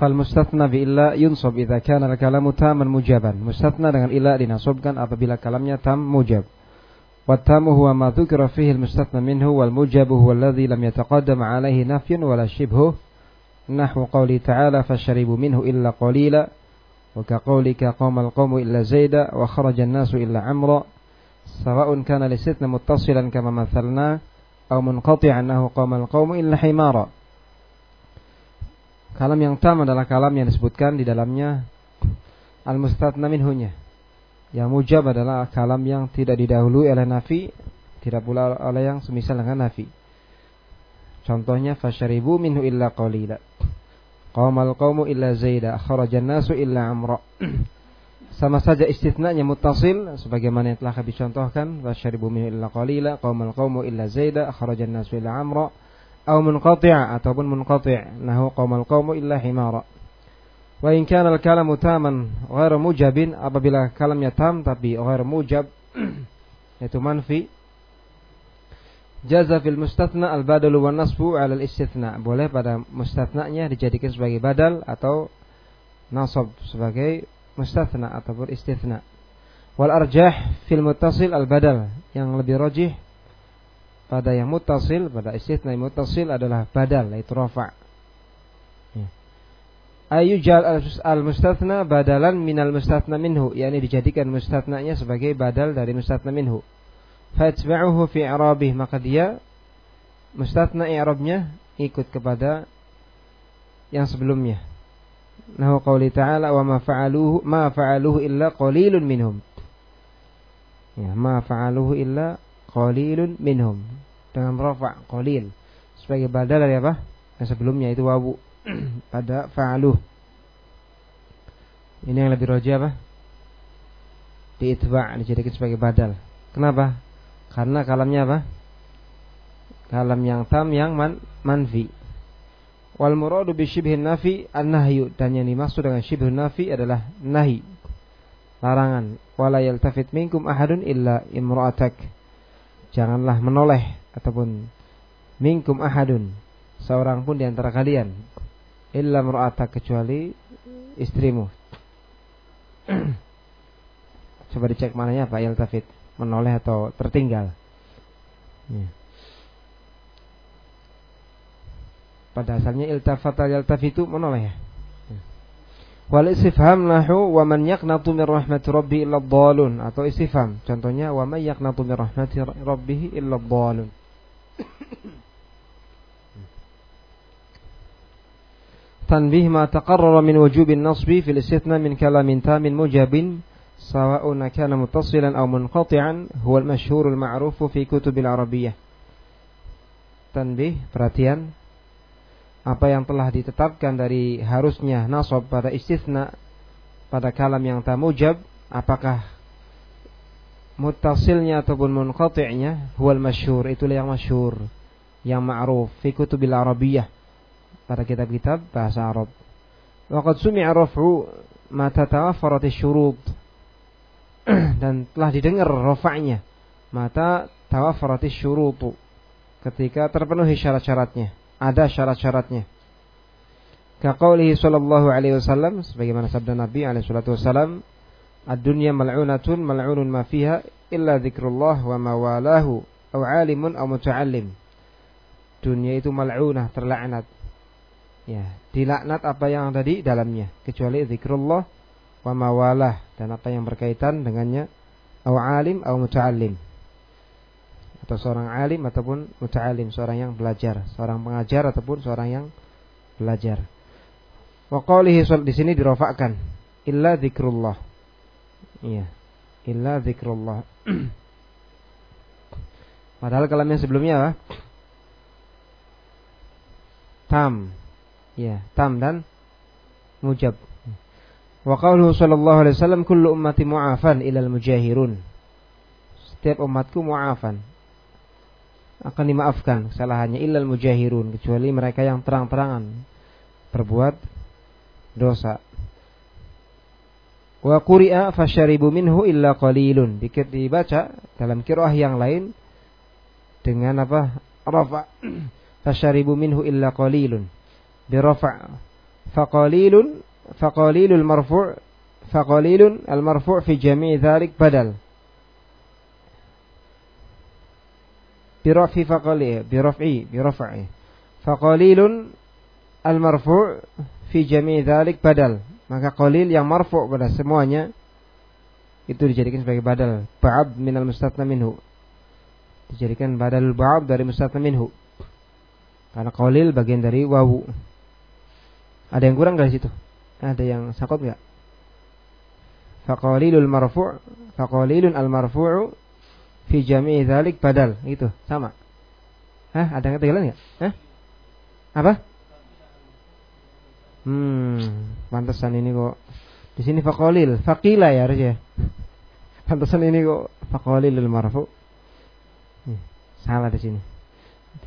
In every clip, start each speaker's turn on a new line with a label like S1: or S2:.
S1: Fal bi illa yunsab idza kana al-kalamu taman mujaban. Mustatna dengan illa dinasabkan apabila kalamnya tam mujab. والتام هو ما ذكر فيه المستثنى منه والموجب هو الذي لم يتقدم عليه نفي ولا شبهه نحو قوله تعالى فشربوا منه إلا قليلا وكقولك قوم القوم إلا زيدا وخرج الناس إلا عمرا سواء كان الاستثناء متصلا كما مثلنا أو منقطعا أنه قوم القوم إلا حمارا Kalam yang tam adalah kalam yang disebutkan di dalamnya al-mustatna minhunya. Yang mujab adalah kalam yang tidak didahului oleh nafi, tidak pula oleh yang semisal dengan nafi. Contohnya fasyaribu minhu illa qalila. Qaumal qaumu illa zaida, kharajan nasu illa amra. Sama saja istitnanya muttasil sebagaimana yang telah kami contohkan, fasyaribu minhu illa qalila, qaumal qaumu illa zaida, kharajan nasu illa amra. Atau munqati' ataupun munqati' nahu qaumal qaumu illa himara. Wa in kana al-kalamu taman ghairu mujabin apabila kalamnya tam tapi ghairu mujab yaitu manfi badalu wan nasbu ala al istithna boleh pada mustathnanya dijadikan sebagai badal atau nasab sebagai mustathna ataupun istithna wal arjah fil muttasil lebih rajih pada yang mutasil pada istitsna yang mutasil adalah badal yaitu rafa. Ya. Ayujal al mustatsna badalan minal mustatsna minhu yakni dijadikan mustatnanya sebagai badal dari mustatsna minhu. Fatba'uhu fi i'rabih maka dia mustatsna i'rabnya ikut kepada yang sebelumnya. Nahu qauli ta'ala wa ma fa'aluhu ma fa'aluhu illa qalilun minhum. Ya, ma fa'aluhu illa qalilun minhum dengan rafa qalil sebagai badal dari apa? Yang sebelumnya itu wawu pada fa'aluh. Ini yang lebih roja apa? Diitba' dijadikan sebagai badal. Kenapa? Karena kalamnya apa? Kalam yang tam yang man, manfi. Wal muradu bi syibhin nafi an-nahyu dan yang dimaksud dengan syibhun nafi adalah nahi. Larangan. Wala yaltafit minkum ahadun illa imra'atak janganlah menoleh ataupun minkum ahadun seorang pun di antara kalian illa mur'ata kecuali istrimu. Coba dicek mananya Pak Yaltafit menoleh atau tertinggal. Ya. Pada asalnya iltafat yaltafitu menoleh ya. Wal istifham nahu wa man yaqnatu min rahmati rabbi illa dhalun atau istifham. Contohnya wa man yaqnatu min rahmati rabbih illa dhalun. Tanbih ma taqarrara min wujubin nasbi fil istithna min kalamin tamin mujabin sawa'un kana muttasilan aw munqati'an huwa al-mashhur al-ma'ruf fi kutub al-arabiyyah. Tanbih perhatian apa yang telah ditetapkan dari harusnya nasab pada istisna pada kalam yang tamujab apakah mutasilnya ataupun munqati'nya huwal masyhur itulah yang masyhur yang ma'ruf fi kutubil arabiyah pada kitab-kitab bahasa Arab. Waqad sumi'a raf'u ma tatawaffarat syurut dan telah didengar rafa'nya mata tawaffarat syurut ketika terpenuhi syarat-syaratnya ada syarat-syaratnya. Kaqaulihi sallallahu alaihi wasallam sebagaimana sabda Nabi alaihi salatu wasallam, "Ad-dunya mal'unatun mal'unun ma fiha illa dzikrullah wa ma walahu aw 'alimun aw muta'allim." Dunia itu mal'unah, terlaknat. Ya, dilaknat apa yang ada di dalamnya kecuali zikrullah wa mawalah dan apa yang berkaitan dengannya aw alim aw muta'allim atau seorang alim ataupun muta'alim, seorang yang belajar, seorang pengajar ataupun seorang yang belajar. Wa qawlihi di sini dirofakkan illa zikrullah. Iya. Illa zikrullah. Padahal kalam yang sebelumnya apa? Tam. Ya, tam dan mujab. Wa qawluhu sallallahu alaihi wasallam kullu ummati mu'afan ilal mujahirun. Setiap umatku mu'afan akan dimaafkan kesalahannya illal mujahirun kecuali mereka yang terang-terangan berbuat dosa. Wa quri'a fasyaribu minhu illa qalilun. Dikit dibaca dalam kiroah yang lain dengan apa? Rafa. fasyaribu minhu illa qalilun. Bi rafa. faqalilun faqalilul marfu' faqalilun al marfu' fi jami' dhalik badal birafi faqali biraf'i biraf'i. Faqalilun al marfu' fi jami' dhalik badal. Maka qalil yang marfu' pada semuanya itu dijadikan sebagai badal. Ba'ab minal mustatna minhu. Dijadikan badal ba'ab dari mustatna minhu. Karena qalil bagian dari wawu. Ada yang kurang dari situ? Ada yang sakot nggak? Faqalilul marfu' faqalilun al marfu'u fi jami'i dzalik badal itu sama Hah, ada yang ketinggalan nggak? Hah? Apa? Hmm, pantesan ini kok di sini faqalil, faqila ya harusnya. Pantesan ini kok faqalilul marfu. Salah di sini.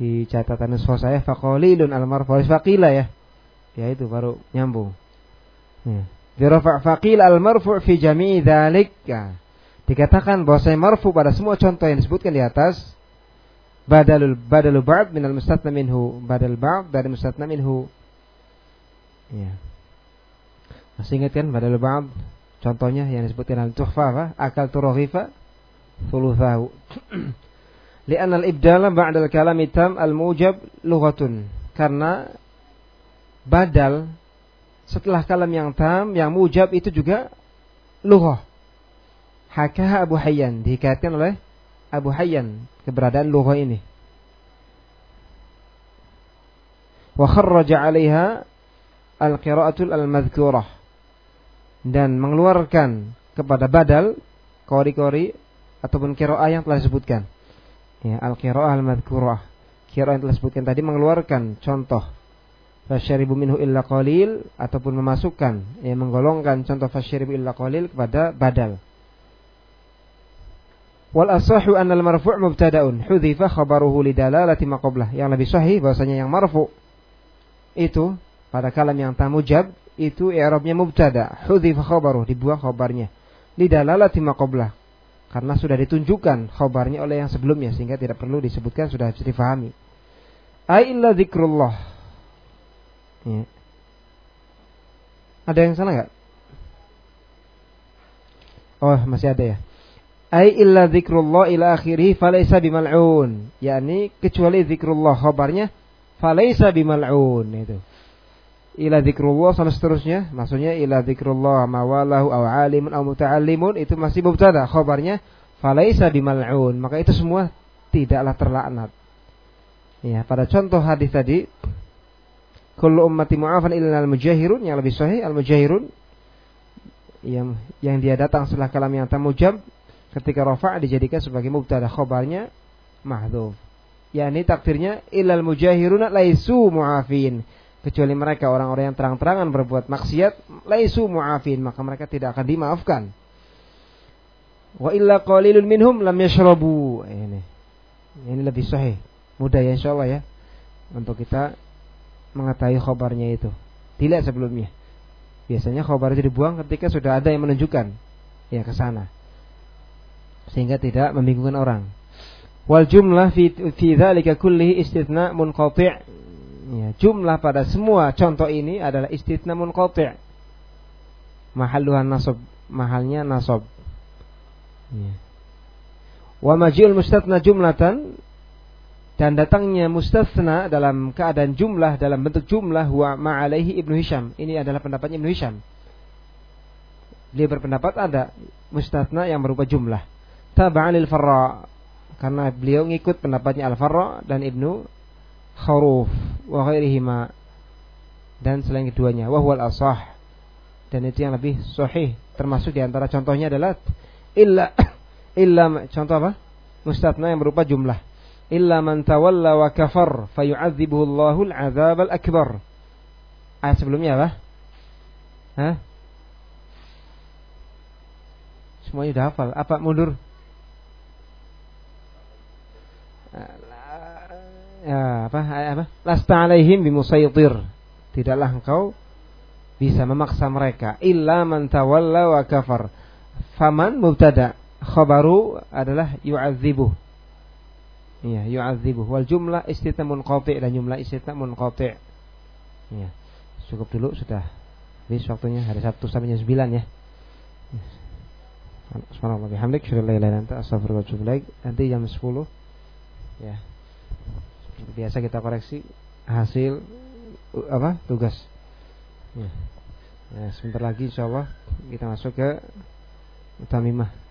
S1: Di catatan nuswa saya faqalilun al marfu faqila ya. Ya itu baru nyambung. Hmm. Dirafa' faqil al marfu fi jami'i dzalik. Ya dikatakan bahwa saya marfu pada semua contoh yang disebutkan di atas badalul badalul ba'd minal mustatna minhu badal ba'd dari mustatna minhu. Ya masih ingat kan badalul ba'd? Contohnya yang disebutkan dalam tuhfa apa? Akal turaghifa thuluthahu. Li'anna al-ibdala ba'da al-kalami tam al-mujab lughatun. Karena badal setelah kalam yang tam yang mujab itu juga lughah Hakah Abu Hayyan dihikayatkan oleh Abu Hayyan keberadaan lughah ini. Wa kharraja 'alaiha al-qira'atul al-madhkurah dan mengeluarkan kepada badal kori-kori ataupun qira'ah yang telah disebutkan. Ya, al-qira'ah al-madhkurah. Qira'ah yang telah disebutkan tadi mengeluarkan contoh fasyaribu minhu illa qalil ataupun memasukkan ya menggolongkan contoh fasyaribu illa qalil kepada badal. Wal asahu anna al marfu' mubtada'un hudhifa khabaruhu lidalalati ma qablah. Yang lebih sahih bahwasanya yang marfu' itu pada kalam yang tamujab itu i'rabnya mubtada, hudhifa khabaruhu dibuang khabarnya lidalalati ma qablah. Karena sudah ditunjukkan khabarnya oleh yang sebelumnya sehingga tidak perlu disebutkan sudah bisa difahami. Ai illa dzikrullah. Ya. Ada yang salah nggak? Oh masih ada ya ai illa zikrullah ila akhirih falaysa bimal'un. Yakni kecuali zikrullah khabarnya falaysa bimal'un itu. Ila zikrullah sampai seterusnya maksudnya ila zikrullah mawalahu aw alimun aw muta'allimun itu masih mubtada khabarnya falaysa bimal'un. Maka itu semua tidaklah terlaknat. Ya pada contoh hadis tadi kullu ummati mu'afan illa al-mujahirun yang lebih sahih al-mujahirun yang yang dia datang setelah kalam yang tamujab ketika rafa' dijadikan sebagai mubtada khobarnya mahdhuf. yakni takdirnya ilal mujahiruna laisu mu'afin. Kecuali mereka orang-orang yang terang-terangan berbuat maksiat laisu mu'afin, maka mereka tidak akan dimaafkan. Wa illa qalilun minhum lam yashrabu. Ini. Ini lebih sahih. Mudah ya insyaallah ya. Untuk kita mengetahui khobarnya itu. Tidak sebelumnya. Biasanya khobar itu dibuang ketika sudah ada yang menunjukkan ya ke sana sehingga tidak membingungkan orang. Wal jumlah fi fi dzalika kullihi istitsna munqati'. Ya, jumlah pada semua contoh ini adalah istitsna munqati'. Mahalluhan nasab, mahalnya nasab. Ya. Wa maji'ul mustatsna jumlatan dan datangnya mustatsna dalam keadaan jumlah dalam bentuk jumlah wa ma'alaihi Ibnu Hisham. Ini adalah pendapatnya Ibnu Hisham. Dia berpendapat ada mustatsna yang berupa jumlah taba'an lil Farra. Karena beliau ngikut pendapatnya Al-Farra dan Ibnu Kharuf wa ghairihima dan selain keduanya. Wa huwal asah. Dan itu yang lebih sahih. Termasuk di antara contohnya adalah illa illa contoh apa? Mustatna yang berupa jumlah. Illa man tawalla wa kafar fayu'adzibuhu Allahu al-'adzab al-akbar. Ayat sebelumnya apa? Hah? Semuanya udah hafal. Apa mundur? ya, apa apa lasta alaihim bimusaytir tidaklah engkau bisa memaksa mereka illa man tawalla wa kafar faman mubtada khabaru adalah yu'adzibuh ya yu'adzibuh wal jumlah istitna munqati dan jumlah istitna munqati ya cukup dulu sudah habis waktunya hari Sabtu sampai jam 9 ya. Subhanallah bihamdik, syukur la ilaha illa anta, Nanti jam 10 ya. Biasa kita koreksi hasil apa? tugas. Ya. ya sebentar lagi insyaallah kita masuk ke Utamimah